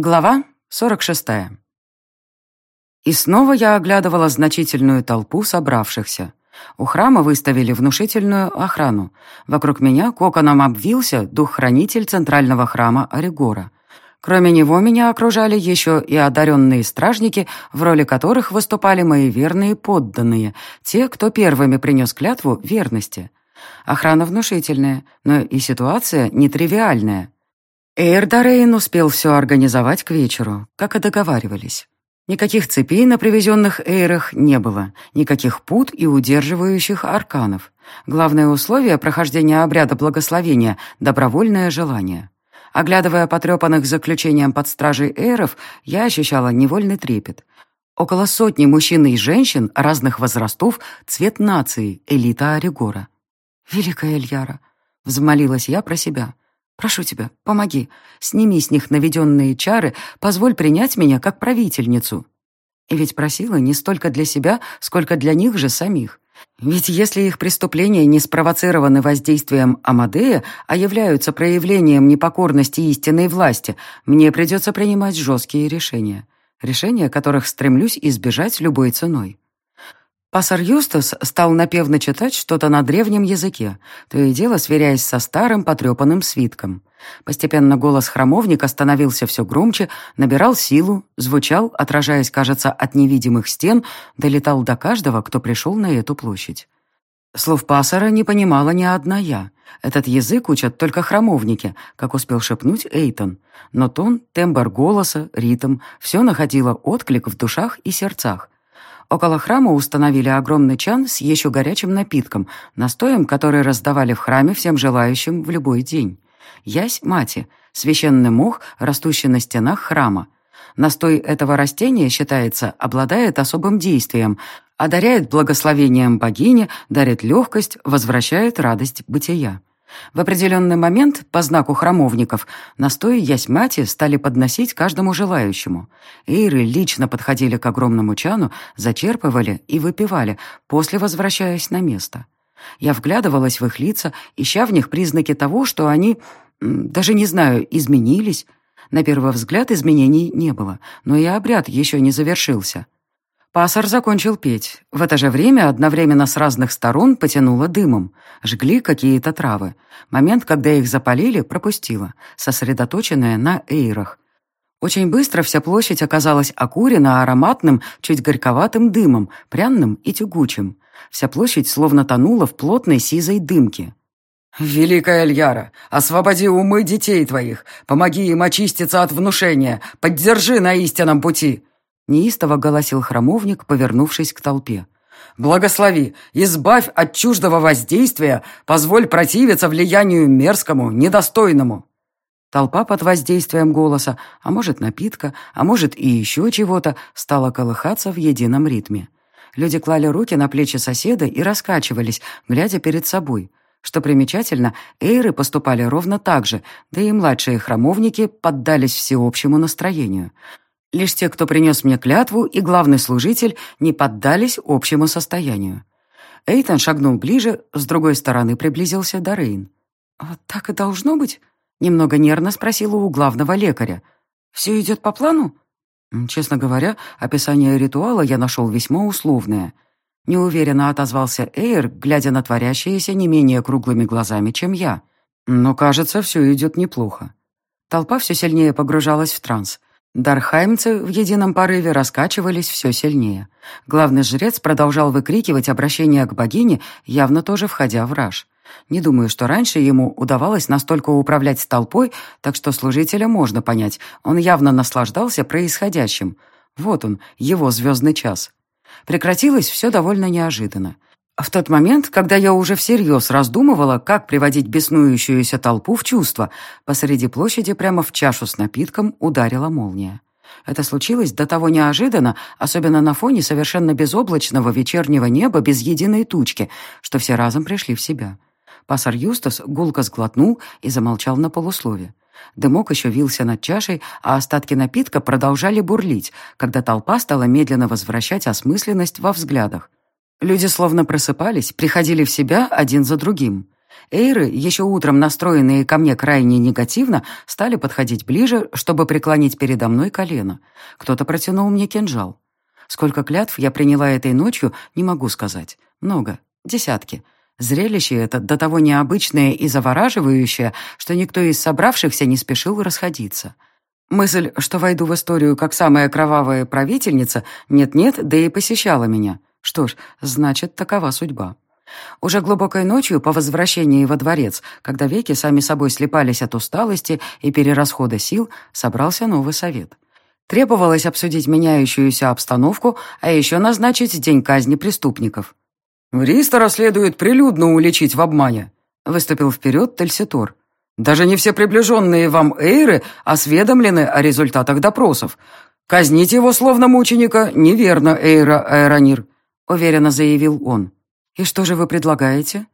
Глава 46. И снова я оглядывала значительную толпу собравшихся. У храма выставили внушительную охрану. Вокруг меня коконом обвился дух-хранитель центрального храма Оригора. Кроме него меня окружали еще и одаренные стражники, в роли которых выступали мои верные подданные, те, кто первыми принес клятву верности. Охрана внушительная, но и ситуация нетривиальная. Эйрдарейн успел все организовать к вечеру, как и договаривались. Никаких цепей на привезенных эйрах не было, никаких пут и удерживающих арканов. Главное условие прохождения обряда благословения — добровольное желание. Оглядывая потрепанных заключением под стражей эйров, я ощущала невольный трепет. Около сотни мужчин и женщин разных возрастов, цвет нации, элита Оригора. «Великая Эльяра», — взмолилась я про себя, — Прошу тебя, помоги. Сними с них наведенные чары, позволь принять меня как правительницу». И ведь просила не столько для себя, сколько для них же самих. Ведь если их преступления не спровоцированы воздействием Амадея, а являются проявлением непокорности истинной власти, мне придется принимать жесткие решения. Решения, которых стремлюсь избежать любой ценой. Пасар Юстас стал напевно читать что-то на древнем языке, то и дело сверяясь со старым потрепанным свитком. Постепенно голос храмовника становился все громче, набирал силу, звучал, отражаясь, кажется, от невидимых стен, долетал до каждого, кто пришел на эту площадь. Слов пасара не понимала ни одна я. Этот язык учат только храмовники, как успел шепнуть Эйтон. Но тон, тембр голоса, ритм — все находило отклик в душах и сердцах. Около храма установили огромный чан с еще горячим напитком, настоем, который раздавали в храме всем желающим в любой день. Ясь мати, священный мох, растущий на стенах храма. Настой этого растения, считается, обладает особым действием, одаряет благословением богини, дарит легкость, возвращает радость бытия. В определенный момент, по знаку храмовников, настои ясьмати стали подносить каждому желающему. Эйры лично подходили к огромному чану, зачерпывали и выпивали, после возвращаясь на место. Я вглядывалась в их лица, ища в них признаки того, что они, даже не знаю, изменились. На первый взгляд изменений не было, но и обряд еще не завершился. Пасар закончил петь. В это же время одновременно с разных сторон потянуло дымом. Жгли какие-то травы. Момент, когда их запалили, пропустила, сосредоточенная на эйрах. Очень быстро вся площадь оказалась окурена ароматным, чуть горьковатым дымом, пряным и тягучим. Вся площадь словно тонула в плотной сизой дымке. «Великая Альяра, освободи умы детей твоих, помоги им очиститься от внушения, поддержи на истинном пути!» Неистово голосил храмовник, повернувшись к толпе. «Благослови, избавь от чуждого воздействия, позволь противиться влиянию мерзкому, недостойному». Толпа под воздействием голоса, а может напитка, а может и еще чего-то, стала колыхаться в едином ритме. Люди клали руки на плечи соседа и раскачивались, глядя перед собой. Что примечательно, эйры поступали ровно так же, да и младшие храмовники поддались всеобщему настроению. Лишь те, кто принес мне клятву, и главный служитель не поддались общему состоянию. Эйтан шагнул ближе, с другой стороны приблизился Дорейн. «А «Так и должно быть?» — немного нервно спросила у главного лекаря. «Все идет по плану?» Честно говоря, описание ритуала я нашел весьма условное. Неуверенно отозвался Эйр, глядя на творящееся не менее круглыми глазами, чем я. Но, кажется, все идет неплохо. Толпа все сильнее погружалась в транс. Дархаймцы в едином порыве раскачивались все сильнее. Главный жрец продолжал выкрикивать обращение к богине, явно тоже входя в раж. Не думаю, что раньше ему удавалось настолько управлять толпой, так что служителя можно понять. Он явно наслаждался происходящим. Вот он, его звездный час. Прекратилось все довольно неожиданно. В тот момент, когда я уже всерьез раздумывала, как приводить беснующуюся толпу в чувство, посреди площади прямо в чашу с напитком ударила молния. Это случилось до того неожиданно, особенно на фоне совершенно безоблачного вечернего неба без единой тучки, что все разом пришли в себя. Пасар Юстас гулко сглотнул и замолчал на полуслове. Дымок еще вился над чашей, а остатки напитка продолжали бурлить, когда толпа стала медленно возвращать осмысленность во взглядах. Люди словно просыпались, приходили в себя один за другим. Эйры, еще утром настроенные ко мне крайне негативно, стали подходить ближе, чтобы преклонить передо мной колено. Кто-то протянул мне кинжал. Сколько клятв я приняла этой ночью, не могу сказать. Много. Десятки. Зрелище это до того необычное и завораживающее, что никто из собравшихся не спешил расходиться. Мысль, что войду в историю как самая кровавая правительница, нет-нет, да и посещала меня. Что ж, значит, такова судьба. Уже глубокой ночью по возвращении во дворец, когда веки сами собой слепались от усталости и перерасхода сил, собрался новый совет. Требовалось обсудить меняющуюся обстановку, а еще назначить день казни преступников. «Ристора следует прилюдно уличить в обмане», — выступил вперед Тельситор. «Даже не все приближенные вам эйры осведомлены о результатах допросов. Казнить его словно мученика неверно, эйра Аэронир», — уверенно заявил он. «И что же вы предлагаете?»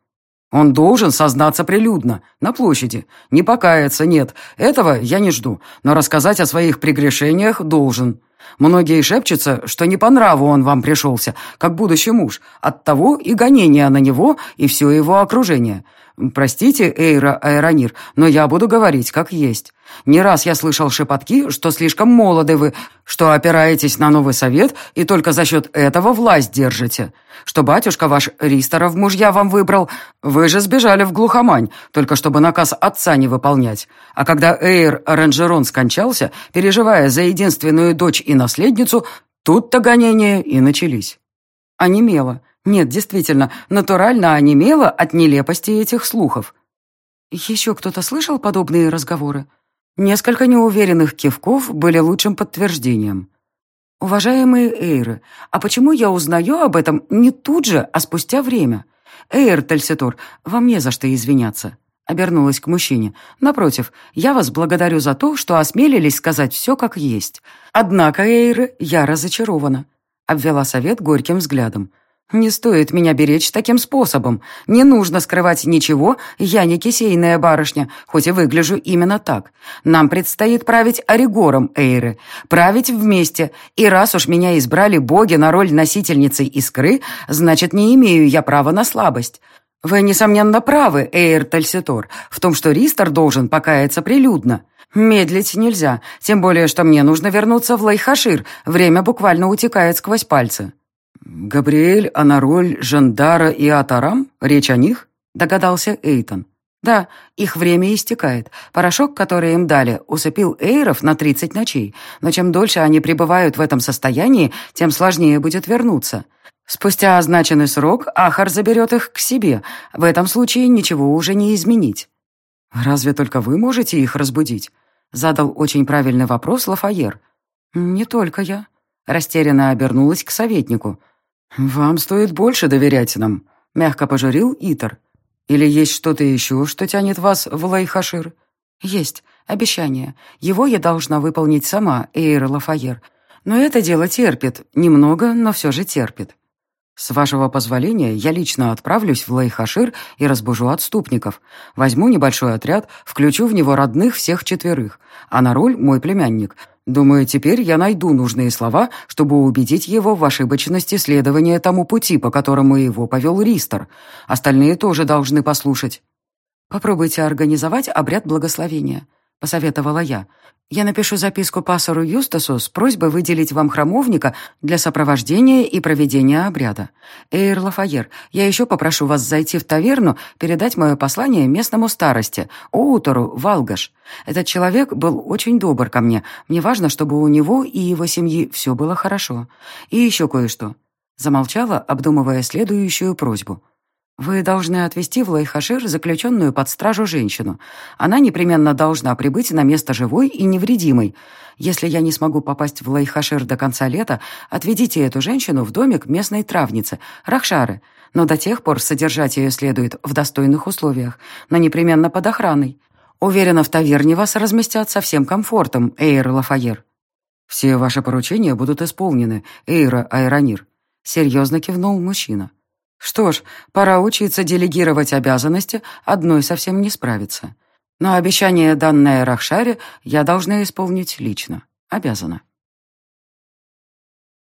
«Он должен сознаться прилюдно, на площади. Не покаяться, нет, этого я не жду, но рассказать о своих прегрешениях должен. Многие шепчутся, что не по нраву он вам пришелся, как будущий муж. Оттого и гонения на него, и все его окружение. Простите, Эйра Аэронир, но я буду говорить как есть. Не раз я слышал шепотки, что слишком молоды вы, что опираетесь на новый совет и только за счет этого власть держите. Что батюшка ваш Ристора в мужья вам выбрал. Вы же сбежали в глухомань, только чтобы наказ отца не выполнять. А когда Эйр Оранжерон скончался, переживая за единственную дочь и наследницу, тут-то гонения и начались. Онемело. Нет, действительно, натурально онемело от нелепости этих слухов. Еще кто-то слышал подобные разговоры? Несколько неуверенных кивков были лучшим подтверждением. «Уважаемые Эйры, а почему я узнаю об этом не тут же, а спустя время? Эйр Тальситор, вам не за что извиняться». Обернулась к мужчине. «Напротив, я вас благодарю за то, что осмелились сказать все как есть. Однако, Эйры, я разочарована». Обвела совет горьким взглядом. «Не стоит меня беречь таким способом. Не нужно скрывать ничего, я не кисейная барышня, хоть и выгляжу именно так. Нам предстоит править Оригором, Эйры, править вместе, и раз уж меня избрали боги на роль носительницы искры, значит, не имею я права на слабость. Вы, несомненно, правы, Эйр Тальситор, в том, что Ристор должен покаяться прилюдно». Медлить нельзя, тем более, что мне нужно вернуться в Лайхашир. Время буквально утекает сквозь пальцы. «Габриэль, Анароль, Жандара и Атарам? Речь о них?» — догадался Эйтон. «Да, их время истекает. Порошок, который им дали, усыпил эйров на 30 ночей, но чем дольше они пребывают в этом состоянии, тем сложнее будет вернуться. Спустя означенный срок Ахар заберет их к себе. В этом случае ничего уже не изменить». «Разве только вы можете их разбудить?» — задал очень правильный вопрос Лафайер. «Не только я». Растерянно обернулась к советнику. «Вам стоит больше доверять нам», — мягко пожурил Итер. «Или есть что-то еще, что тянет вас в Лайхашир?» «Есть. Обещание. Его я должна выполнить сама, Эйр Лафайер. Но это дело терпит. Немного, но все же терпит». «С вашего позволения я лично отправлюсь в Лайхашир и разбужу отступников. Возьму небольшой отряд, включу в него родных всех четверых, а на роль мой племянник — Думаю, теперь я найду нужные слова, чтобы убедить его в ошибочности следования тому пути, по которому его повел Ристер. Остальные тоже должны послушать. Попробуйте организовать обряд благословения. — посоветовала я. «Я напишу записку пасору Юстасу с просьбой выделить вам храмовника для сопровождения и проведения обряда. Эйр Лафайер, я еще попрошу вас зайти в таверну, передать мое послание местному старости, Оутору Валгаш. Этот человек был очень добр ко мне. Мне важно, чтобы у него и его семьи все было хорошо. И еще кое-что». Замолчала, обдумывая следующую просьбу. «Вы должны отвезти в Лайхашир заключенную под стражу женщину. Она непременно должна прибыть на место живой и невредимой. Если я не смогу попасть в Лайхашир до конца лета, отведите эту женщину в домик местной травницы, Рахшары. Но до тех пор содержать ее следует в достойных условиях, но непременно под охраной. Уверена, в таверне вас разместят со всем комфортом, Эйр Лафайер». «Все ваши поручения будут исполнены, Эйра Айронир», — серьезно кивнул мужчина. Что ж, пора учиться делегировать обязанности, одной совсем не справиться. Но обещание, данное Рахшаре, я должна исполнить лично. Обязана.